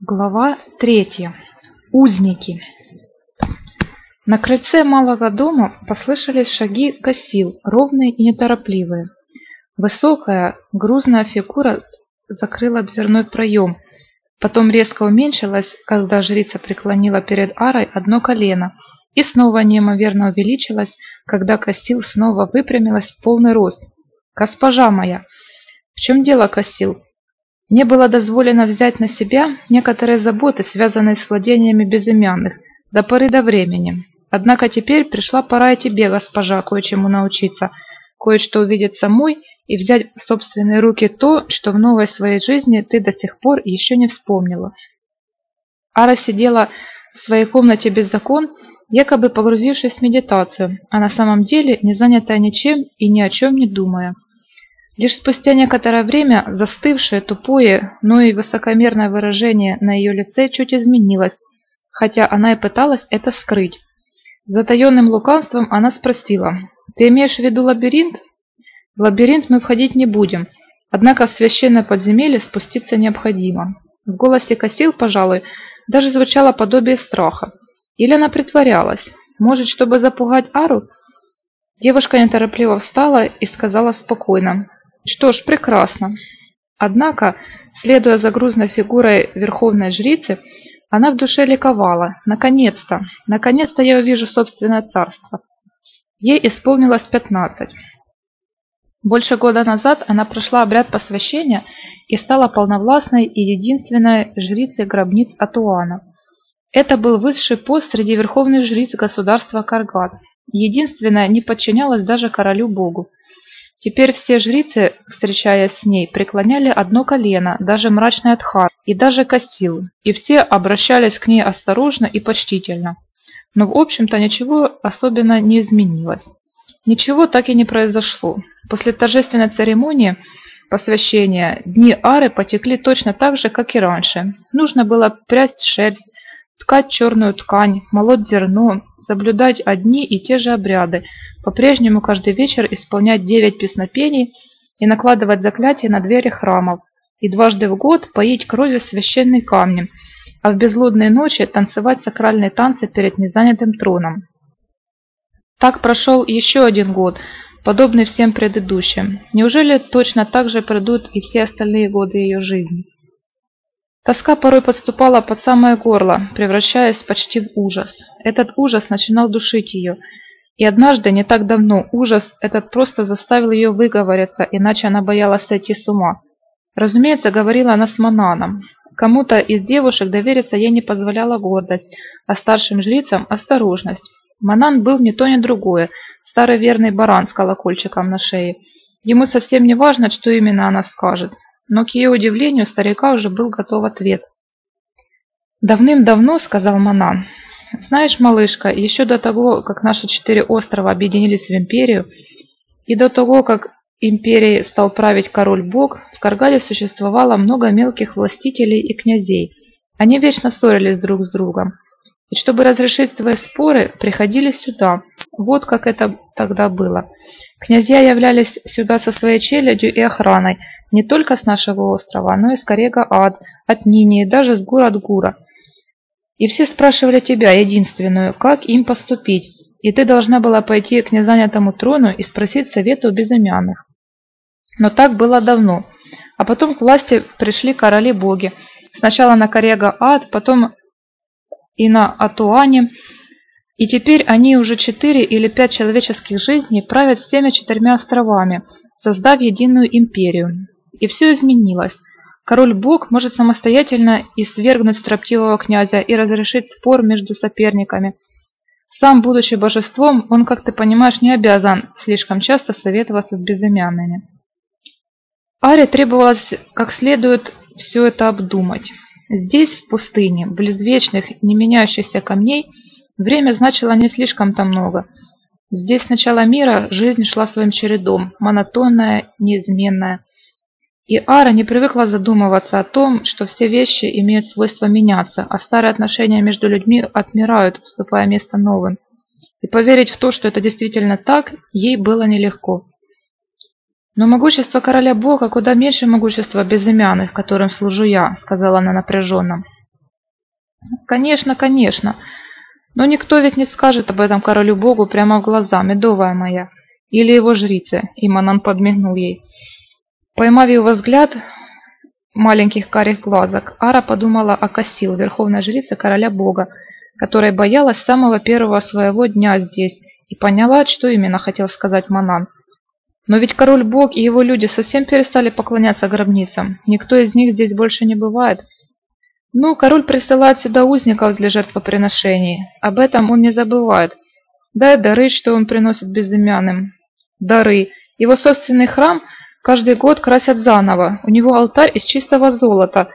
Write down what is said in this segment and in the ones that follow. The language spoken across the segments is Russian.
Глава третья. Узники. На крыльце малого дома послышались шаги косил, ровные и неторопливые. Высокая, грузная фигура закрыла дверной проем, потом резко уменьшилась, когда жрица преклонила перед арой одно колено, и снова неимоверно увеличилась, когда косил снова выпрямилась в полный рост. «Госпожа моя!» «В чем дело, косил?» Мне было дозволено взять на себя некоторые заботы, связанные с владениями безымянных, до поры до времени. Однако теперь пришла пора и тебе, госпожа, кое-чему научиться, кое-что увидеть самой и взять в собственные руки то, что в новой своей жизни ты до сих пор еще не вспомнила. Ара сидела в своей комнате без закон, якобы погрузившись в медитацию, а на самом деле не занятая ничем и ни о чем не думая. Лишь спустя некоторое время застывшее, тупое, но и высокомерное выражение на ее лице чуть изменилось, хотя она и пыталась это скрыть. С затаенным лукавством она спросила, «Ты имеешь в виду лабиринт?» «В лабиринт мы входить не будем, однако в священное подземелье спуститься необходимо». В голосе Косил, пожалуй, даже звучало подобие страха. Или она притворялась? Может, чтобы запугать Ару? Девушка неторопливо встала и сказала спокойно, что ж, прекрасно. Однако, следуя за грузной фигурой верховной жрицы, она в душе ликовала. Наконец-то, наконец-то я увижу собственное царство. Ей исполнилось пятнадцать. Больше года назад она прошла обряд посвящения и стала полновластной и единственной жрицей гробниц Атуана. Это был высший пост среди верховных жриц государства Каргат. Единственная не подчинялась даже королю-богу. Теперь все жрицы, встречаясь с ней, преклоняли одно колено, даже мрачный Адхар и даже Кассил, и все обращались к ней осторожно и почтительно. Но в общем-то ничего особенно не изменилось. Ничего так и не произошло. После торжественной церемонии посвящения дни Ары потекли точно так же, как и раньше. Нужно было прясть шерсть, ткать черную ткань, молоть зерно, соблюдать одни и те же обряды, по-прежнему каждый вечер исполнять девять песнопений и накладывать заклятия на двери храмов, и дважды в год поить кровью священный камень, а в безлудные ночи танцевать сакральные танцы перед незанятым троном. Так прошел еще один год, подобный всем предыдущим. Неужели точно так же пройдут и все остальные годы ее жизни? Тоска порой подступала под самое горло, превращаясь почти в ужас. Этот ужас начинал душить ее – и однажды, не так давно, ужас этот просто заставил ее выговориться, иначе она боялась сойти с ума. Разумеется, говорила она с Мананом. Кому-то из девушек довериться ей не позволяла гордость, а старшим жрицам – осторожность. Манан был ни то ни другое, старый верный баран с колокольчиком на шее. Ему совсем не важно, что именно она скажет. Но к ее удивлению старика уже был готов ответ. «Давным-давно, — сказал Манан, знаешь, малышка, еще до того, как наши четыре острова объединились в империю, и до того, как империей стал править король-бог, в Каргале существовало много мелких властителей и князей. Они вечно ссорились друг с другом. И чтобы разрешить свои споры, приходили сюда. Вот как это тогда было. Князья являлись сюда со своей челядью и охраной, не только с нашего острова, но и с Корега-Ад, от Нини и даже с гор от Гура. И все спрашивали тебя, единственную, как им поступить, и ты должна была пойти к незанятому трону и спросить совета у безымянных. Но так было давно. А потом к власти пришли короли-боги. Сначала на Корега Ад, потом и на Атуане. И теперь они уже четыре или пять человеческих жизней правят всеми четырьмя островами, создав единую империю. И все изменилось. Король-бог может самостоятельно и свергнуть строптивого князя и разрешить спор между соперниками. Сам, будучи божеством, он, как ты понимаешь, не обязан слишком часто советоваться с безымянными. Аре требовалось как следует все это обдумать. Здесь, в пустыне, близ вечных, не меняющихся камней, время значило не слишком-то много. Здесь с начала мира жизнь шла своим чередом, монотонная, неизменная. И Ара не привыкла задумываться о том, что все вещи имеют свойство меняться, а старые отношения между людьми отмирают, уступая место новым. И поверить в то, что это действительно так, ей было нелегко. «Но могущество короля Бога куда меньше могущества безымянных, которым служу я», — сказала она напряженно. Конечно, конечно. Но никто ведь не скажет об этом королю богу прямо в глаза, медовая моя. Или его жрице, и Манан подмигнул ей. Поймав его взгляд маленьких карих глазок, Ара подумала о Кассил, верховной жрице короля бога, которая боялась самого первого своего дня здесь, и поняла, что именно хотел сказать Манан. Но ведь король бог и его люди совсем перестали поклоняться гробницам. Никто из них здесь больше не бывает. Ну, король присылает сюда узников для жертвоприношений. Об этом он не забывает. Да и дары, что он приносит безымянным. Дары. Его собственный храм каждый год красят заново. У него алтарь из чистого золота.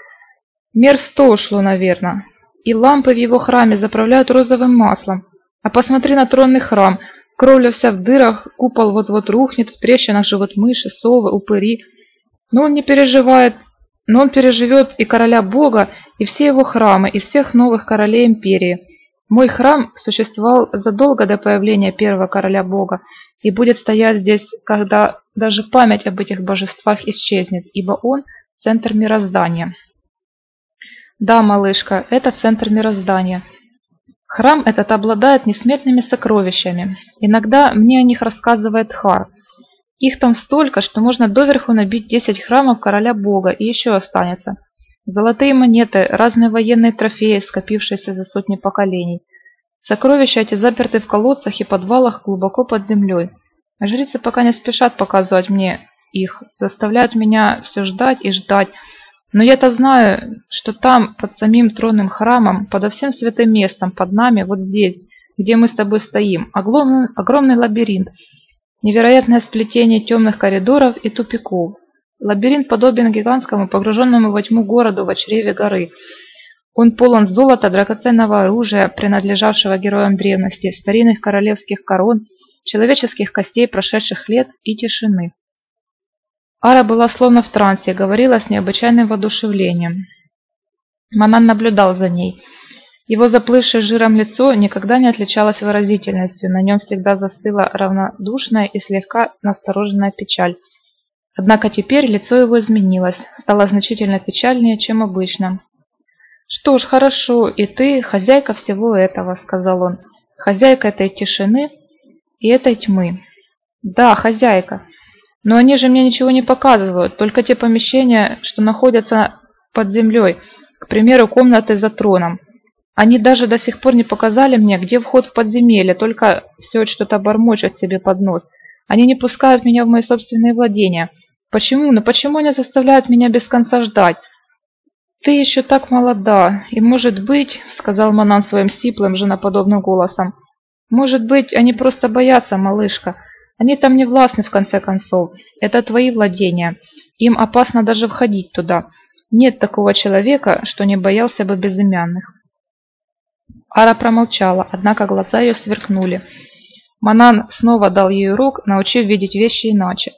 Мер сто ушло, наверное. И лампы в его храме заправляют розовым маслом. А посмотри на тронный храм. Кровля вся в дырах, купол вот-вот рухнет, в трещинах живут мыши, совы, упыри. Но он не переживает, но он переживет и короля Бога, и все его храмы, и всех новых королей империи. Мой храм существовал задолго до появления первого короля Бога и будет стоять здесь, когда даже память об этих божествах исчезнет, ибо он – центр мироздания. Да, малышка, это центр мироздания. Храм этот обладает несметными сокровищами. Иногда мне о них рассказывает Хар. Их там столько, что можно доверху набить 10 храмов короля бога и еще останется. Золотые монеты, разные военные трофеи, скопившиеся за сотни поколений. Сокровища эти заперты в колодцах и подвалах глубоко под землей. Жрицы пока не спешат показывать мне их, заставляют меня все ждать и ждать, но я-то знаю, что там, под самим тронным храмом, подо всем святым местом, под нами, вот здесь, где мы с тобой стоим, огромный, огромный лабиринт, невероятное сплетение темных коридоров и тупиков. Лабиринт подобен гигантскому, погруженному во тьму городу в чреве горы. Он полон золота, драгоценного оружия, принадлежавшего героям древности, старинных королевских корон, человеческих костей прошедших лет и тишины. Ара была словно в трансе, говорила с необычайным воодушевлением. Манан наблюдал за ней. Его заплывшее жиром лицо никогда не отличалось выразительностью, на нем всегда застыла равнодушная и слегка настороженная печаль. Однако теперь лицо его изменилось, стало значительно печальнее, чем обычно. «Что ж, хорошо, и ты хозяйка всего этого», — сказал он. «Хозяйка этой тишины и этой тьмы». «Да, хозяйка. Но они же мне ничего не показывают, только те помещения, что находятся под землей, к примеру, комнаты за троном. Они даже до сих пор не показали мне, где вход в подземелье, только все что-то бормочут себе под нос. Они не пускают меня в мои собственные владения. Почему? Ну почему они заставляют меня без конца ждать? Ты еще так молода, и может быть, сказал Манан своим сиплым, женоподобным голосом, может быть, они просто боятся, малышка. Они там не властны в конце концов. Это твои владения. Им опасно даже входить туда. Нет такого человека, что не боялся бы безымянных. Ара промолчала, однако глаза ее сверкнули. Манан снова дал ей урок, научив видеть вещи иначе.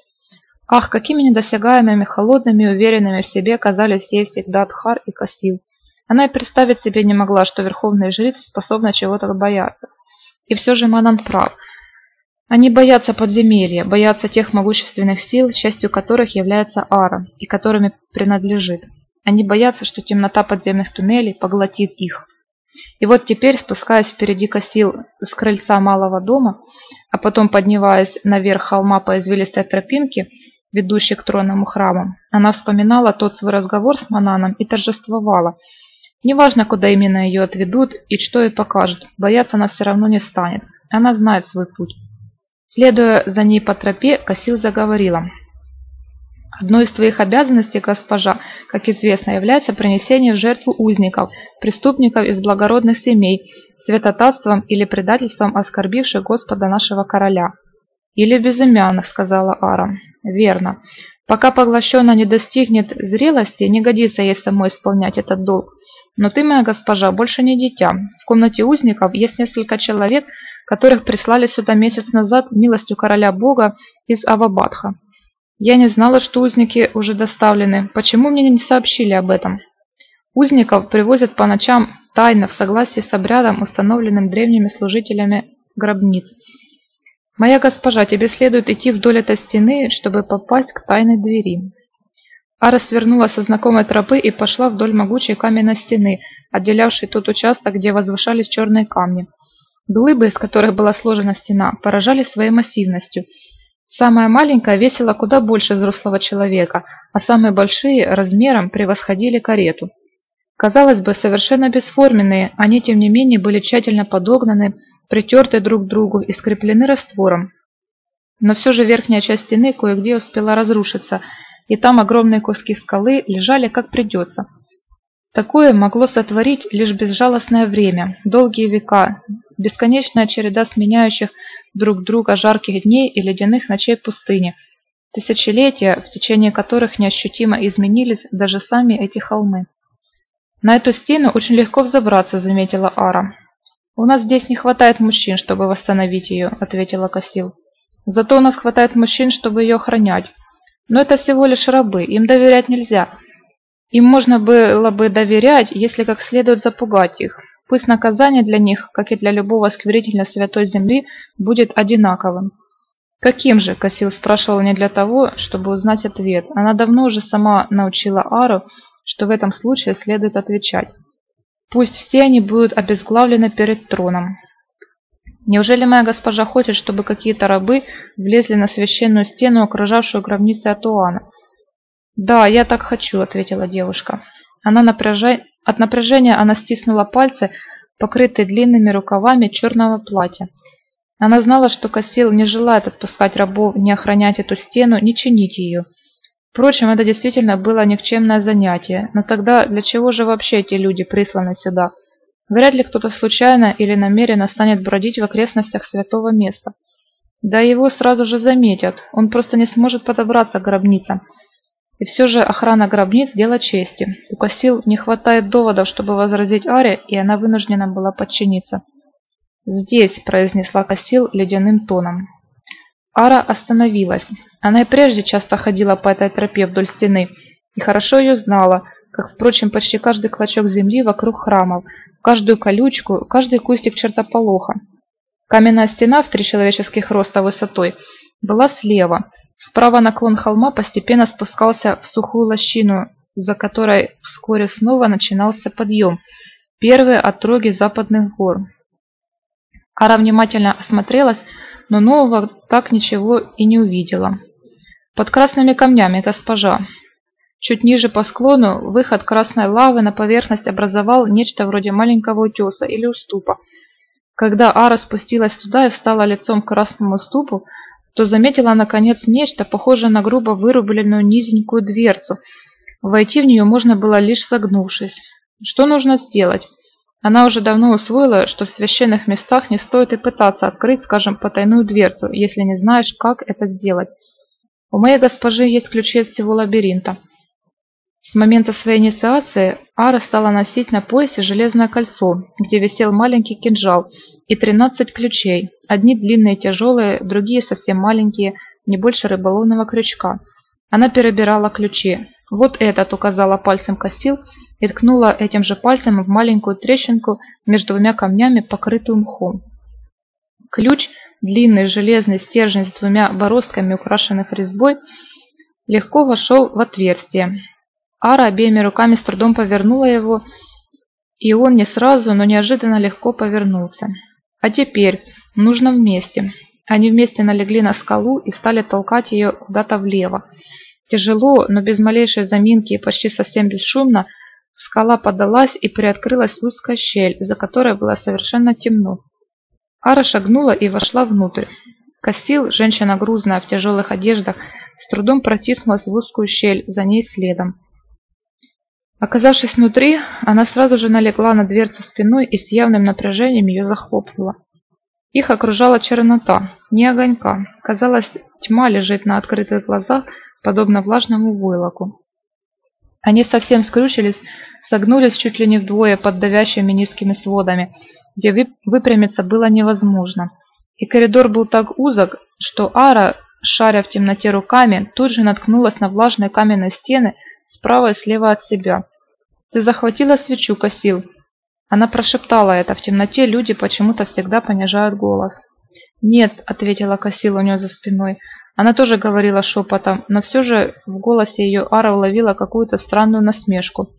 Ах, какими недосягаемыми, холодными и уверенными в себе казались ей всегда Дхар и Касил. Она и представить себе не могла, что верховные жрицы способны чего-то бояться. И все же Манан прав. Они боятся подземелья, боятся тех могущественных сил, частью которых является Ара и которыми принадлежит. Они боятся, что темнота подземных туннелей поглотит их. И вот теперь, спускаясь впереди косил с крыльца малого дома, а потом поднимаясь наверх холма по извилистой тропинке, ведущей к тронному храму, она вспоминала тот свой разговор с Мананом и торжествовала. Неважно, куда именно ее отведут и что ей покажут, бояться она все равно не станет. Она знает свой путь. Следуя за ней по тропе, Косил заговорила. Одной из твоих обязанностей, госпожа, как известно, является принесение в жертву узников, преступников из благородных семей, святотатством или предательством оскорбивших Господа нашего короля. Или безымянных, сказала Ара. Верно. Пока поглощенная не достигнет зрелости, не годится ей самой исполнять этот долг. Но ты, моя госпожа, больше не дитя. В комнате узников есть несколько человек, которых прислали сюда месяц назад милостью короля бога из Авабадха. Я не знала, что узники уже доставлены. Почему мне не сообщили об этом? Узников привозят по ночам тайно в согласии с обрядом, установленным древними служителями гробниц. Моя госпожа, тебе следует идти вдоль этой стены, чтобы попасть к тайной двери. Ара свернула со знакомой тропы и пошла вдоль могучей каменной стены, отделявшей тот участок, где возвышались черные камни. Глыбы, из которых была сложена стена, поражали своей массивностью. Самая маленькая весила куда больше взрослого человека, а самые большие размером превосходили карету. Казалось бы, совершенно бесформенные, они тем не менее были тщательно подогнаны, притерты друг к другу и скреплены раствором. Но все же верхняя часть стены кое-где успела разрушиться, и там огромные куски скалы лежали как придется. Такое могло сотворить лишь безжалостное время, долгие века, бесконечная череда сменяющих друг друга жарких дней и ледяных ночей пустыни, тысячелетия, в течение которых неощутимо изменились даже сами эти холмы. «На эту стену очень легко взобраться», — заметила Ара. «У нас здесь не хватает мужчин, чтобы восстановить ее», — ответила Касил. «Зато у нас хватает мужчин, чтобы ее охранять. Но это всего лишь рабы, им доверять нельзя. Им можно было бы доверять, если как следует запугать их. Пусть наказание для них, как и для любого скверительно святой земли, будет одинаковым». «Каким же?» – Кассил спрашивал не для того, чтобы узнать ответ. Она давно уже сама научила Ару, что в этом случае следует отвечать. Пусть все они будут обезглавлены перед троном. Неужели моя госпожа хочет, чтобы какие-то рабы влезли на священную стену, окружавшую гробницы Атуана? «Да, я так хочу», — ответила девушка. Она напряжа... От напряжения она стиснула пальцы, покрытые длинными рукавами черного платья. Она знала, что Кассил не желает отпускать рабов, не охранять эту стену, не чинить ее. Впрочем, это действительно было никчемное занятие, но тогда для чего же вообще эти люди присланы сюда? Вряд ли кто-то случайно или намеренно станет бродить в окрестностях святого места. Да его сразу же заметят, он просто не сможет подобраться к гробницам. И все же охрана гробниц – дело чести. У Кассил не хватает доводов, чтобы возразить Аре, и она вынуждена была подчиниться. «Здесь», – произнесла Кассил ледяным тоном. Ара остановилась. Она и прежде часто ходила по этой тропе вдоль стены и хорошо ее знала, как, впрочем, почти каждый клочок земли вокруг храмов, каждую колючку, каждый кустик чертополоха. Каменная стена в три человеческих роста высотой была слева. Справа наклон холма постепенно спускался в сухую лощину, за которой вскоре снова начинался подъем, первые отроги западных гор. Ара внимательно осмотрелась, но нового так ничего и не увидела. Под красными камнями, госпожа. Чуть ниже по склону выход красной лавы на поверхность образовал нечто вроде маленького утеса или уступа. Когда Ара спустилась туда и встала лицом к красному уступу, то заметила наконец нечто, похожее на грубо вырубленную низенькую дверцу. Войти в нее можно было лишь согнувшись. Что нужно сделать? Она уже давно усвоила, что в священных местах не стоит и пытаться открыть, скажем, потайную дверцу, если не знаешь, как это сделать. У моей госпожи есть ключи от всего лабиринта. С момента своей инициации Ара стала носить на поясе железное кольцо, где висел маленький кинжал и 13 ключей. Одни длинные тяжелые, другие совсем маленькие, не больше рыболовного крючка. Она перебирала ключи. «Вот этот», — указала пальцем косил и ткнула этим же пальцем в маленькую трещинку между двумя камнями, покрытую мхом. Ключ, длинный железный стержень с двумя бороздками, украшенных резьбой, легко вошел в отверстие. Ара обеими руками с трудом повернула его, и он не сразу, но неожиданно легко повернулся. А теперь нужно вместе. Они вместе налегли на скалу и стали толкать ее куда-то влево. Тяжело, но без малейшей заминки и почти совсем бесшумно, скала подалась и приоткрылась узкая щель, за которой было совершенно темно. Ара шагнула и вошла внутрь. Косил, женщина грузная в тяжелых одеждах, с трудом протиснулась в узкую щель, за ней следом. Оказавшись внутри, она сразу же налегла на дверцу спиной и с явным напряжением ее захлопнула. Их окружала чернота, не огонька. Казалось, тьма лежит на открытых глазах, подобно влажному войлоку. Они совсем скрючились, согнулись чуть ли не вдвое под давящими низкими сводами, где выпрямиться было невозможно. И коридор был так узок, что Ара, шаря в темноте руками, тут же наткнулась на влажные каменные стены справа и слева от себя. «Ты захватила свечу, Косил?» Она прошептала это. В темноте люди почему-то всегда понижают голос. «Нет», — ответила Косил у нее за спиной. Она тоже говорила шепотом, но все же в голосе ее Ара уловила какую-то странную насмешку.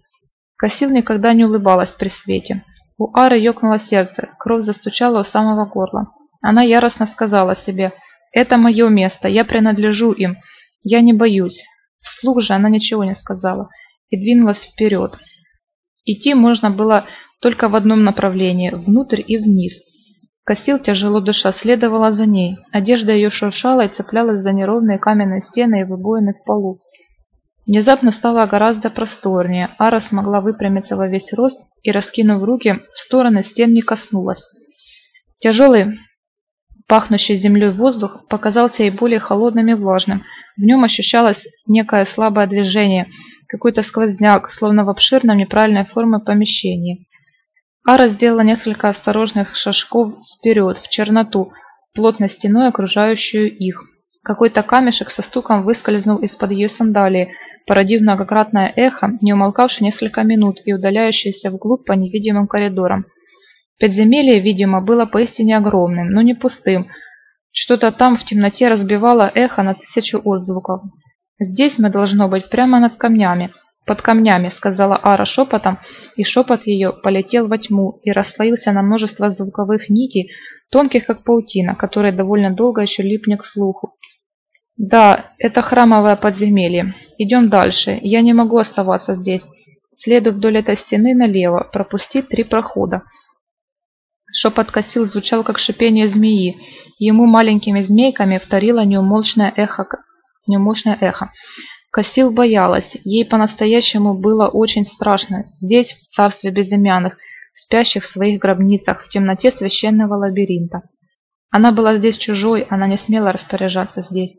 Косил никогда не улыбалась при свете. У Ары ёкнуло сердце, кровь застучала у самого горла. Она яростно сказала себе, «Это мое место, я принадлежу им, я не боюсь». Вслух же она ничего не сказала и двинулась вперед. Идти можно было только в одном направлении, внутрь и вниз. Косил, тяжело дыша, следовала за ней. Одежда ее шуршала и цеплялась за неровные каменные стены и выбоины в полу. Внезапно стало гораздо просторнее. Ара смогла выпрямиться во весь рост и, раскинув руки, в стороны стен не коснулась. Тяжелый, пахнущий землей воздух показался ей более холодным и влажным. В нем ощущалось некое слабое движение, какой-то сквозняк, словно в обширном неправильной формы помещении. Ара сделала несколько осторожных шажков вперед, в черноту, плотно стеной окружающую их. Какой-то камешек со стуком выскользнул из-под ее сандалии, породив многократное эхо, не умолкавшее несколько минут и удаляющееся вглубь по невидимым коридорам. Подземелье, видимо, было поистине огромным, но не пустым. Что-то там в темноте разбивало эхо на тысячу отзвуков. «Здесь мы должно быть прямо над камнями», «Под камнями», — сказала Ара шепотом, и шепот ее полетел во тьму и расслоился на множество звуковых нитей, тонких как паутина, которые довольно долго еще липнет к слуху. «Да, это храмовое подземелье. Идем дальше. Я не могу оставаться здесь. Следуй вдоль этой стены налево. Пропусти три прохода». Шепот косил звучал, как шипение змеи. Ему маленькими змейками вторило неумолчное эхо. Неумолчное эхо. Косил боялась, ей по-настоящему было очень страшно, здесь, в царстве безымянных, спящих в своих гробницах, в темноте священного лабиринта. Она была здесь чужой, она не смела распоряжаться здесь.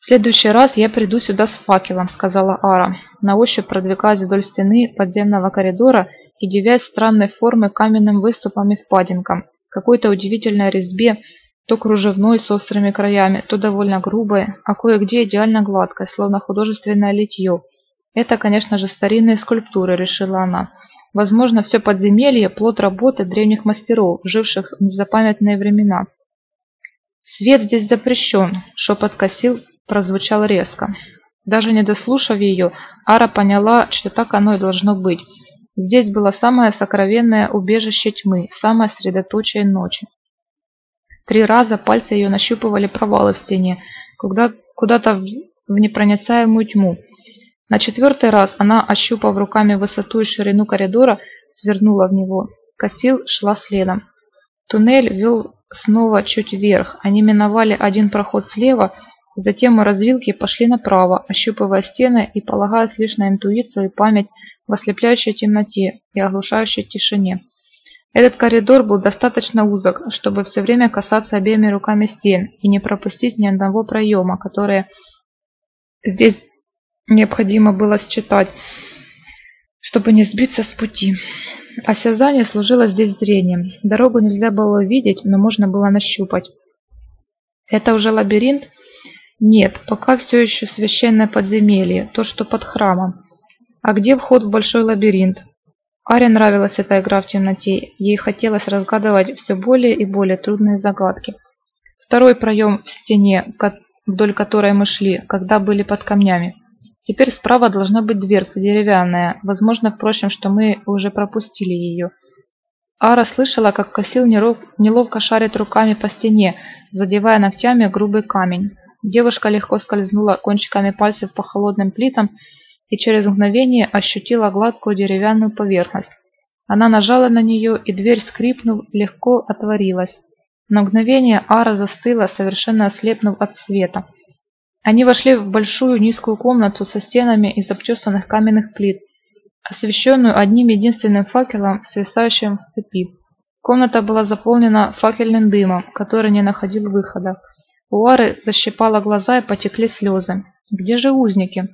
«В следующий раз я приду сюда с факелом», — сказала Ара, на ощупь продвигаясь вдоль стены подземного коридора и девясь странной формы каменным выступам и впадинкам, какой-то удивительной резьбе, то кружевной с острыми краями, то довольно грубой, а кое-где идеально гладкой, словно художественное литье. Это, конечно же, старинные скульптуры, решила она. Возможно, все подземелье – плод работы древних мастеров, живших в незапамятные времена. «Свет здесь запрещен», – шепот косил прозвучал резко. Даже не дослушав ее, Ара поняла, что так оно и должно быть. Здесь было самое сокровенное убежище тьмы, самое средоточие ночи. Три раза пальцы ее нащупывали провалы в стене, куда-то в непроницаемую тьму. На четвертый раз она, ощупав руками высоту и ширину коридора, свернула в него. Косил шла следом. Туннель вел снова чуть вверх. Они миновали один проход слева, затем у развилки пошли направо, ощупывая стены и полагаясь лишь на интуицию и память в ослепляющей темноте и оглушающей тишине. Этот коридор был достаточно узок, чтобы все время касаться обеими руками стен и не пропустить ни одного проема, которые здесь необходимо было считать, чтобы не сбиться с пути. Осязание служило здесь зрением. Дорогу нельзя было увидеть, но можно было нащупать. Это уже лабиринт? Нет, пока все еще священное подземелье, то, что под храмом. А где вход в большой лабиринт? Аре нравилась эта игра в темноте, ей хотелось разгадывать все более и более трудные загадки. Второй проем в стене, вдоль которой мы шли, когда были под камнями. Теперь справа должна быть дверца деревянная, возможно, впрочем, что мы уже пропустили ее. Ара слышала, как Косил неловко шарит руками по стене, задевая ногтями грубый камень. Девушка легко скользнула кончиками пальцев по холодным плитам и через мгновение ощутила гладкую деревянную поверхность. Она нажала на нее, и дверь, скрипнув, легко отворилась. На мгновение Ара застыла, совершенно ослепнув от света. Они вошли в большую низкую комнату со стенами из обтесанных каменных плит, освещенную одним единственным факелом, свисающим с цепи. Комната была заполнена факельным дымом, который не находил выхода. У Ары защипала глаза и потекли слезы. «Где же узники?»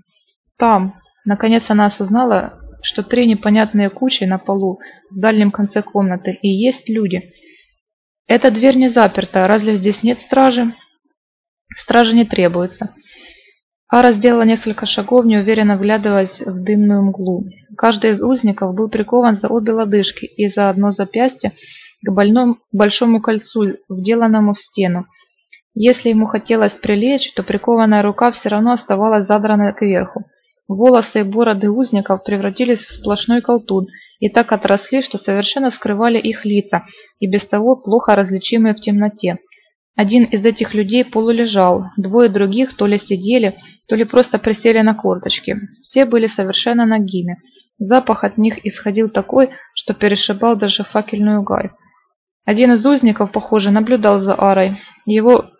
«Там», Наконец она осознала, что три непонятные кучи на полу в дальнем конце комнаты и есть люди. Эта дверь не заперта, разве здесь нет стражи? Стражи не требуется. Ара сделала несколько шагов, неуверенно вглядываясь в дымную мглу. Каждый из узников был прикован за обе лодыжки и за одно запястье к больному, большому кольцу, вделанному в стену. Если ему хотелось прилечь, то прикованная рука все равно оставалась задранной кверху. Волосы и бороды узников превратились в сплошной колтун и так отросли, что совершенно скрывали их лица, и без того плохо различимые в темноте. Один из этих людей полулежал, двое других то ли сидели, то ли просто присели на корточки. Все были совершенно нагими. Запах от них исходил такой, что перешибал даже факельную гарь. Один из узников, похоже, наблюдал за Арой. Его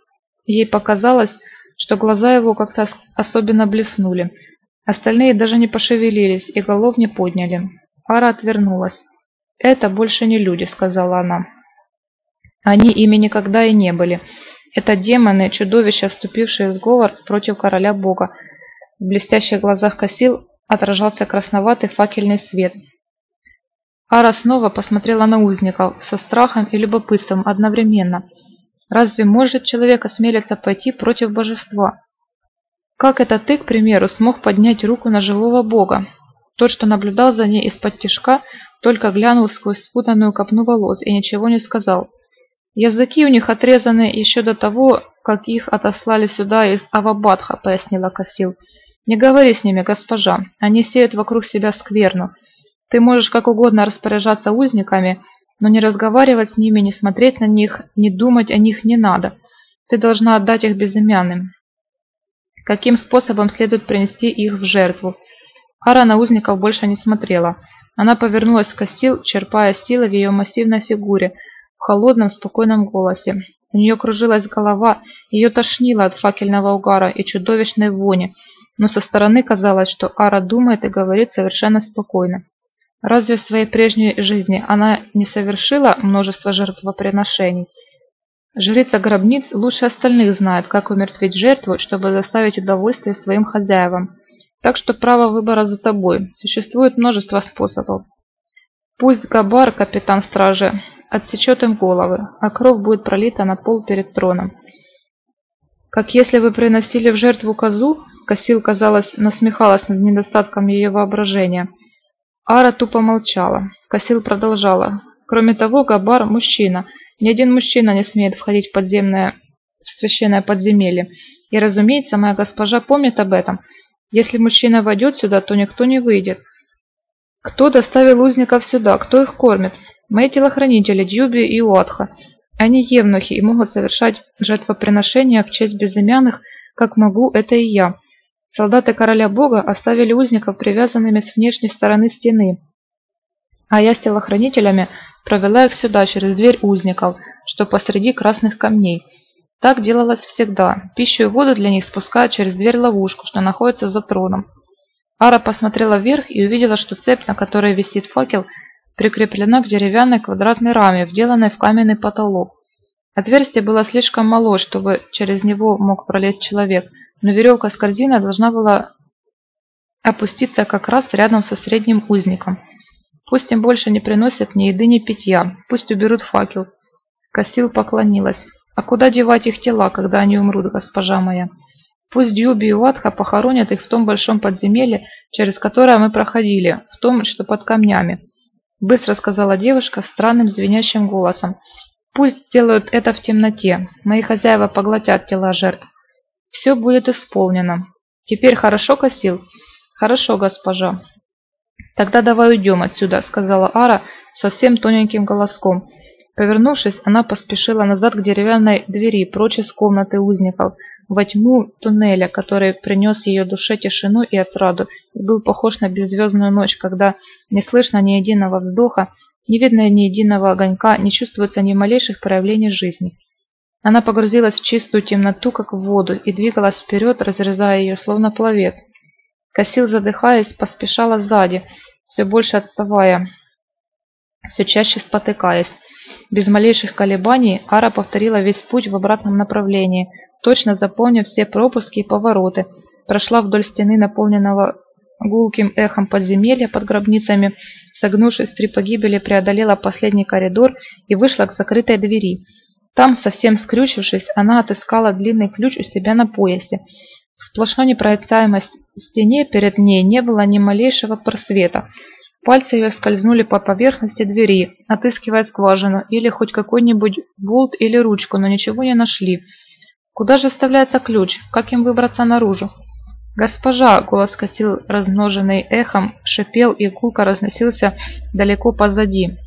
Ей показалось, что глаза его как-то особенно блеснули. Остальные даже не пошевелились и голов не подняли. Ара отвернулась. «Это больше не люди», — сказала она. «Они ими никогда и не были. Это демоны, чудовища, вступившие в сговор против короля бога». В блестящих глазах косил отражался красноватый факельный свет. Ара снова посмотрела на узников со страхом и любопытством одновременно – Разве может человек осмелиться пойти против божества? Как это ты, к примеру, смог поднять руку на живого бога? Тот, что наблюдал за ней из-под тишка, только глянул сквозь спутанную копну волос и ничего не сказал. Языки у них отрезаны еще до того, как их отослали сюда из Авабадха, пояснила Касил. Не говори с ними, госпожа, они сеют вокруг себя скверну. Ты можешь как угодно распоряжаться узниками, но не разговаривать с ними, не смотреть на них, не думать о них не надо. Ты должна отдать их безымянным. Каким способом следует принести их в жертву? Ара на узников больше не смотрела. Она повернулась к Кассил, черпая силы в ее массивной фигуре, в холодном, спокойном голосе. У нее кружилась голова, ее тошнило от факельного угара и чудовищной вони, но со стороны казалось, что Ара думает и говорит совершенно спокойно. Разве в своей прежней жизни она не совершила множество жертвоприношений? Жрица гробниц лучше остальных знает, как умертвить жертву, чтобы заставить удовольствие своим хозяевам. Так что право выбора за тобой. Существует множество способов. Пусть Габар, капитан стражи, отсечет им головы, а кровь будет пролита на пол перед троном. Как если вы приносили в жертву козу, Косил, казалось, насмехалась над недостатком ее воображения – Ара тупо молчала. Косил продолжала. Кроме того, Габар – мужчина. Ни один мужчина не смеет входить в подземное, в священное подземелье. И, разумеется, моя госпожа помнит об этом. Если мужчина войдет сюда, то никто не выйдет. Кто доставил узников сюда? Кто их кормит? Мои телохранители Дьюби и Уатха. Они евнухи и могут совершать жертвоприношения в честь безымянных, как могу это и я. Солдаты короля бога оставили узников привязанными с внешней стороны стены, а я с телохранителями провела их сюда, через дверь узников, что посреди красных камней. Так делалось всегда. Пищу и воду для них спускают через дверь-ловушку, что находится за троном. Ара посмотрела вверх и увидела, что цепь, на которой висит факел, прикреплена к деревянной квадратной раме, вделанной в каменный потолок. Отверстие было слишком мало, чтобы через него мог пролезть человек – но веревка с корзиной должна была опуститься как раз рядом со средним узником. Пусть им больше не приносят ни еды, ни питья, пусть уберут факел. Косил поклонилась. А куда девать их тела, когда они умрут, госпожа моя? Пусть Дьюби и Уатха похоронят их в том большом подземелье, через которое мы проходили, в том, что под камнями. Быстро сказала девушка странным звенящим голосом. Пусть сделают это в темноте. Мои хозяева поглотят тела жертв. Все будет исполнено. Теперь хорошо косил? Хорошо, госпожа. Тогда давай уйдем отсюда, сказала Ара совсем тоненьким голоском. Повернувшись, она поспешила назад к деревянной двери, прочь из комнаты узников, во тьму туннеля, который принес ее душе тишину и отраду, и был похож на беззвездную ночь, когда не слышно ни единого вздоха, не видно ни единого огонька, не чувствуется ни малейших проявлений жизни. Она погрузилась в чистую темноту, как в воду, и двигалась вперед, разрезая ее, словно пловец. Косил, задыхаясь, поспешала сзади, все больше отставая, все чаще спотыкаясь. Без малейших колебаний Ара повторила весь путь в обратном направлении, точно запомнив все пропуски и повороты, прошла вдоль стены, наполненного гулким эхом подземелья под гробницами, согнувшись три погибели, преодолела последний коридор и вышла к закрытой двери – там, совсем скрючившись, она отыскала длинный ключ у себя на поясе. В сплошной непроницаемой стене перед ней не было ни малейшего просвета. Пальцы ее скользнули по поверхности двери, отыскивая скважину или хоть какой-нибудь болт или ручку, но ничего не нашли. Куда же вставляется ключ? Как им выбраться наружу? «Госпожа!» — голос косил, размноженный эхом, шипел и гулко разносился далеко позади.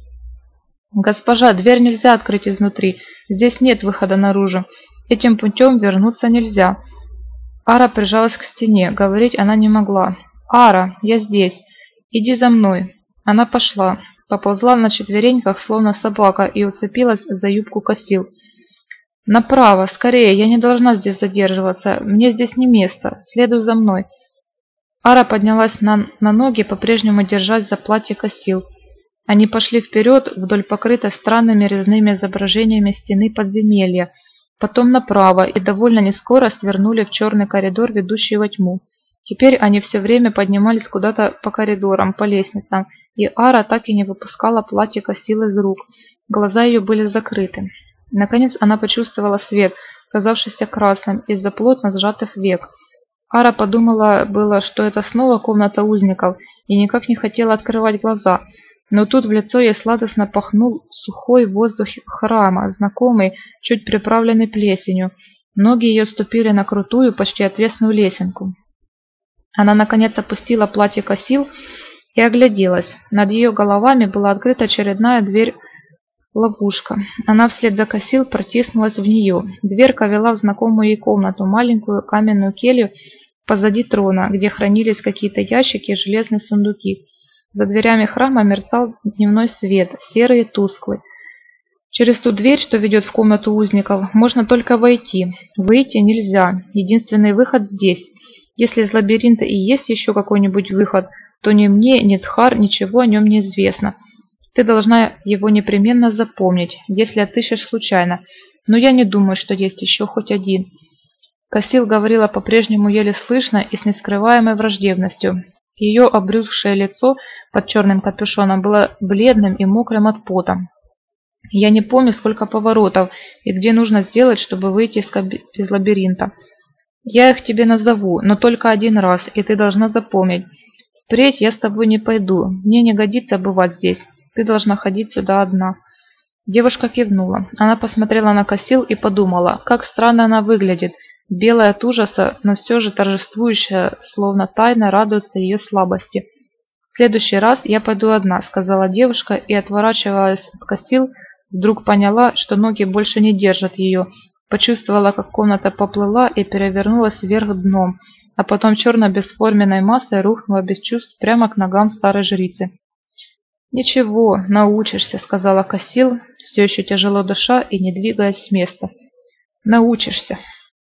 «Госпожа, дверь нельзя открыть изнутри. Здесь нет выхода наружу. Этим путем вернуться нельзя». Ара прижалась к стене. Говорить она не могла. «Ара, я здесь. Иди за мной». Она пошла. Поползла на четвереньках, словно собака, и уцепилась за юбку косил. «Направо, скорее, я не должна здесь задерживаться. Мне здесь не место. Следуй за мной». Ара поднялась на, на ноги, по-прежнему держась за платье косил. Они пошли вперед вдоль покрытой странными резными изображениями стены подземелья, потом направо и довольно нескоро свернули в черный коридор, ведущий во тьму. Теперь они все время поднимались куда-то по коридорам, по лестницам, и Ара так и не выпускала платье косил из рук. Глаза ее были закрыты. Наконец она почувствовала свет, казавшийся красным из-за плотно сжатых век. Ара подумала было, что это снова комната узников, и никак не хотела открывать глаза – но тут в лицо ей сладостно пахнул сухой воздух храма, знакомый, чуть приправленный плесенью. Ноги ее ступили на крутую, почти отвесную лесенку. Она, наконец, опустила платье косил и огляделась. Над ее головами была открыта очередная дверь ловушка. Она вслед за косил протиснулась в нее. Дверка вела в знакомую ей комнату, маленькую каменную келью позади трона, где хранились какие-то ящики и железные сундуки. За дверями храма мерцал дневной свет, серый и тусклый. Через ту дверь, что ведет в комнату узников, можно только войти. Выйти нельзя. Единственный выход здесь. Если из лабиринта и есть еще какой-нибудь выход, то ни мне, ни Тхар ничего о нем не известно. Ты должна его непременно запомнить, если отыщешь случайно. Но я не думаю, что есть еще хоть один. Косил говорила по-прежнему еле слышно и с нескрываемой враждебностью. Ее обрюзгшее лицо под черным капюшоном было бледным и мокрым от пота. Я не помню, сколько поворотов и где нужно сделать, чтобы выйти из, каб... из лабиринта. Я их тебе назову, но только один раз, и ты должна запомнить. Впредь я с тобой не пойду, мне не годится бывать здесь. Ты должна ходить сюда одна. Девушка кивнула. Она посмотрела на Косил и подумала, как странно она выглядит, Белая от ужаса, но все же торжествующая, словно тайно радуется ее слабости. «В следующий раз я пойду одна», — сказала девушка и, отворачиваясь от косил, вдруг поняла, что ноги больше не держат ее. Почувствовала, как комната поплыла и перевернулась вверх дном, а потом черно-бесформенной массой рухнула без чувств прямо к ногам старой жрицы. «Ничего, научишься», — сказала Косил, все еще тяжело дыша и не двигаясь с места. «Научишься».